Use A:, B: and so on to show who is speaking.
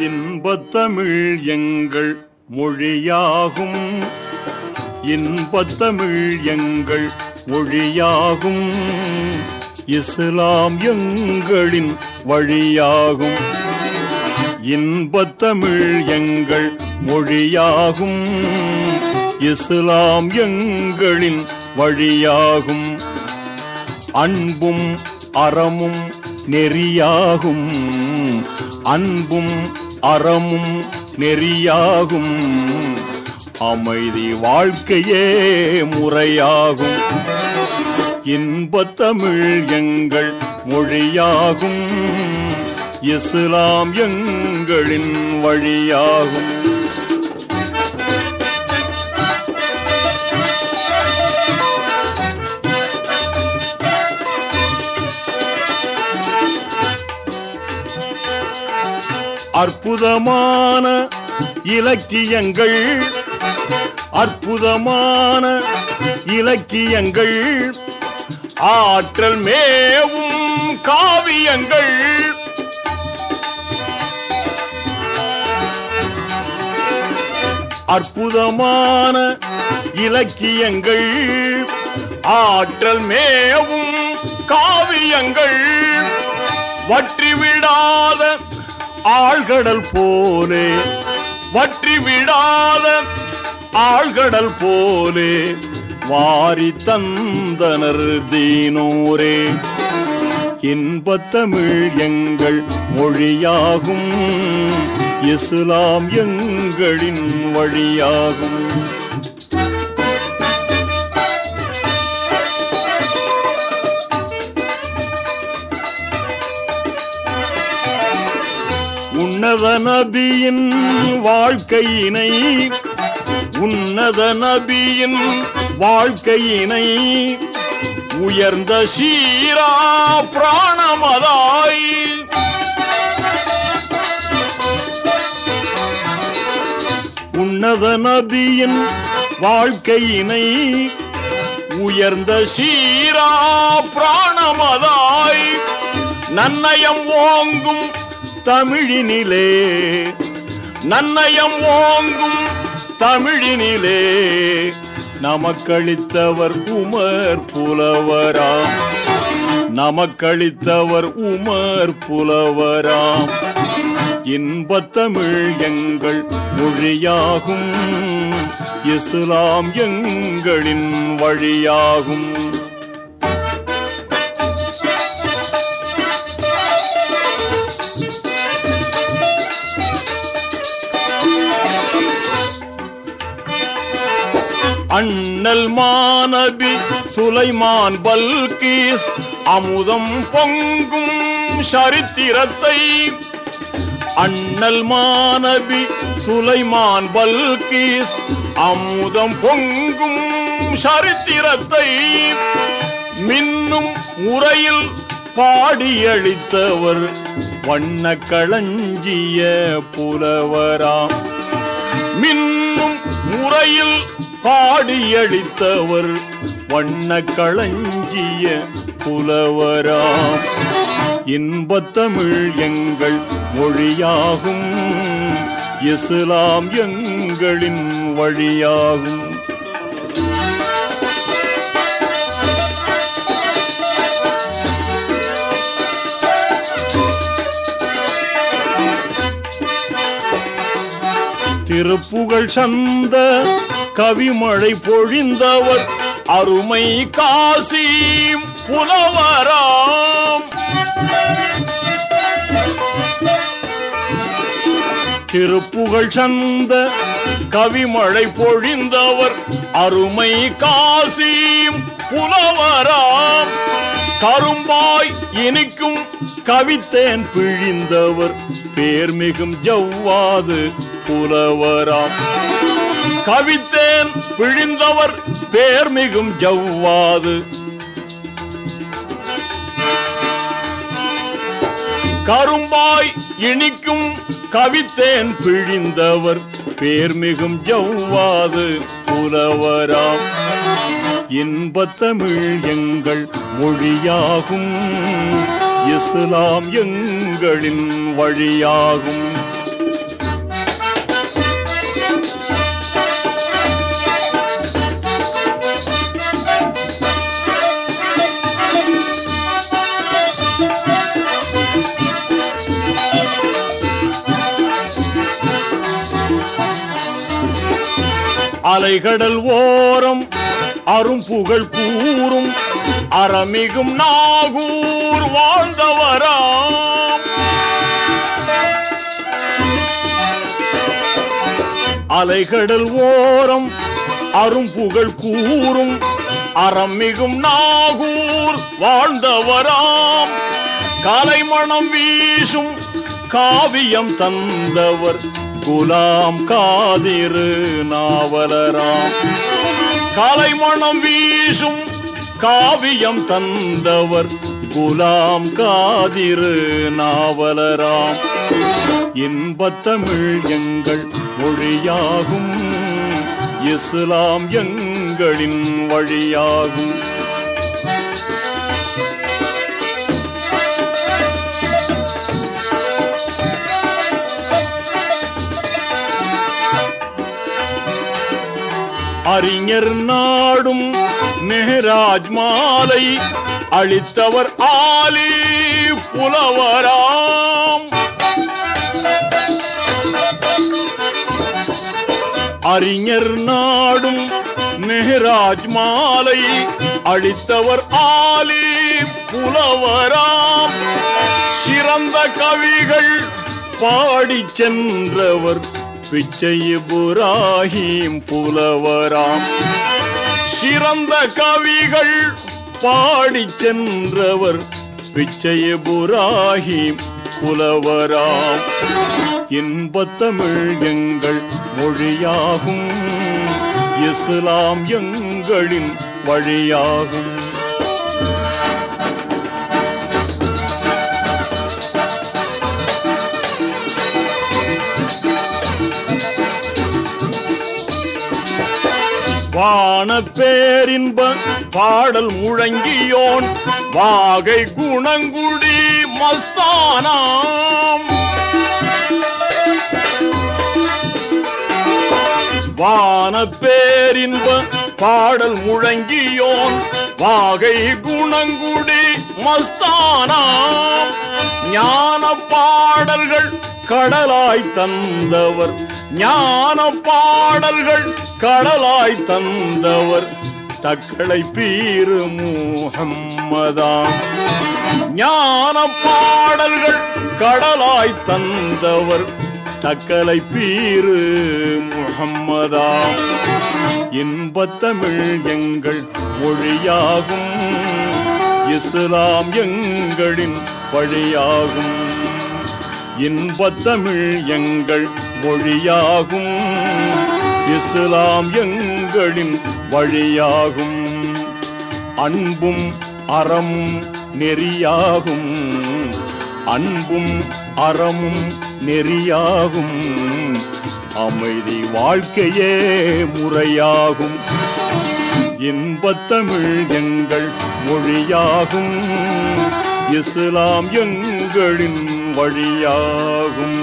A: இன்பத்தமிழ் எங்கள் மொழியாகும். இன்பத்தமிழ் எங்கள் மொழியாகும். இஸ்லாம் எங்களின் வழியாகும். இன்பத்தமிழ் எங்கள் மொழியாகும். இஸ்லாம் எங்களின் வழியாகும். அன்பும் அறமும் நெறியாகும். அன்பும் அறமும் நெறியாகும். அமைதி வாழ்க்கையே முறையாகும். இன்பத்தமிழ் எங்கள் மொழியாகும். இஸ்லாம் எங்களின் வழியாகும். அற்புதமான இலக்கியங்கள். அற்புதமான இலக்கியங்கள். ஆற்றல் மேவும் காவியங்கள். அற்புதமான இலக்கியங்கள். ஆற்றல் மேவும் காவியங்கள். வற்றிவிடாத ஆழ்கடல் போலே. வற்றி விடாத ஆழ்கடல் போலே. வாரி தந்தனர் தீனோரே. இன்பத்தமிழ் எங்கள் மொழியாகும். இஸ்லாம் எங்களின் வழியாகும். உன்னத நபியின் வாழ்க்கையினை உன்னத நபியின் வாழ்க்கையினை உயர்ந்த சீரா பிராணமதாய். உன்னத நபியின் வாழ்க்கையினை உயர்ந்த சீரா பிராணமதாய். நன்னயம் ஓங்கும் தமிழினிலே. நன்னயம் ஓங்கும் தமிழினிலே. நமக்களித்தவர் உமர் புலவராம். நமக்களித்தவர் உமர் புலவராம். இன்பத்தமிழ் எங்கள் மொழியாகும். இஸ்லாம் எங்களின் வழியாகும். அண்ணல் மாநபி சுலைமான் பல்கீஸ் அமுதம் பொங்கும் சரித்திரத்தை. அண்ணல் மாநபி சுலைமான் பல்கீஸ் அமுதம் பொங்கும் சரித்திரத்தை. மின்னும் முறையில் பாடியளித்தவர் வண்ண களஞ்சிய புலவராம். மின்னும் முறையில் பாடியளித்தவர் வண்ண களஞ்சிய புலவராம். இன்பத்தமிழ் எங்கள் மொழியாகும் இஸ்லாம் எங்களின் வழியாகும். திருப்புகழ் சந்த கவிமழை பொழிந்தவர் அருமை காசி புலவராம். திருப்புகழ் சந்த கவிமழை பொழிந்தவர் அருமை காசி புலவராம். கரும்பாய் இனிக்கும் கவித்தேன் பிழிந்தவர். பேர்மிகும் ஜவ்வாது புலவராம். கவித்தேன் பிழிந்தவர் பேர்மிகும் ஜவ்வாது. கரும்பாய் இனிக்கும் கவித்தேன் பிழிந்தவர் பேர்மிகும் ஜவ்வாது புலவராம். இன்பத்தமிழ் எங்கள் மொழியாகும். இஸ்லாம் எங்களின் வழியாகும். அலைகடல் ஓரம் அரும்புகழ் கூறும். அறமிகும் நாகூர் வாழ்ந்தவராம். அலைகடல் ஓரம் அரும்புகழ் கூறும். அறமிகும் நாகூர் வாழ்ந்தவராம். கலைமணம் வீசும் காவியம் தந்தவர் குலாம் காதிரு நாவலராம். கலைமணம் வீசும் காவியம் தந்தவர் குலாம் காதிரு நாவலராம். இன்பத்தமிழ் எங்கள் மொழியாகும் இஸ்லாம் எங்களின் வழியாகும். அறிஞர் நாடும் மெஹராஜ் மாலை அளித்தவர் ஆலி புலவராம். அறிஞர் நாடும் மெஹராஜ் மாலை அளித்தவர் ஆலி புலவராம். சிறந்த கவிகள் பாடி சென்றவர் பிச்சை இப்ராஹிம் புலவராம். சிறந்த கவிகள் பாடி சென்றவர் பிச்சை இப்ராஹிம் புலவராம். இன்பத்தமிழ் எங்கள் மொழியாகும் இஸ்லாம் எங்களின் வழியாகும். வான பாடல் முழங்கியோன் வாகை குணங்குடி மஸ்தானாம். வான பாடல் முழங்கியோன் வாகை குணங்குடி மஸ்தானாம். ஞான பாடல்கள் கடலாய் தந்தவர். ஞான பாடல்கள் கடலாய் தந்தவர். தக்களை பீரு முஹம்மதாம் ஞான பாடல்கள் கடலாய் தந்தவர். தக்கலை பீரு முகம்மதாம் இன்பத்தமிழ் எங்கள் மொழியாகும். இஸ்லாம் எங்களின் வழியாகும். இன்பத்தமிழ் எங்கள் மொழியாகும். இஸ்லாம் எங்களின் வழியாகும். அன்பும் அறமும் நெறியாகும். அன்பும் அறமும் நெறியாகும். அமைதி வாழ்க்கையே முறையாகும். இன்பத்தமிழ் எங்கள் மொழியாகும். இஸ்லாம் எங்களின் வழியாகும்.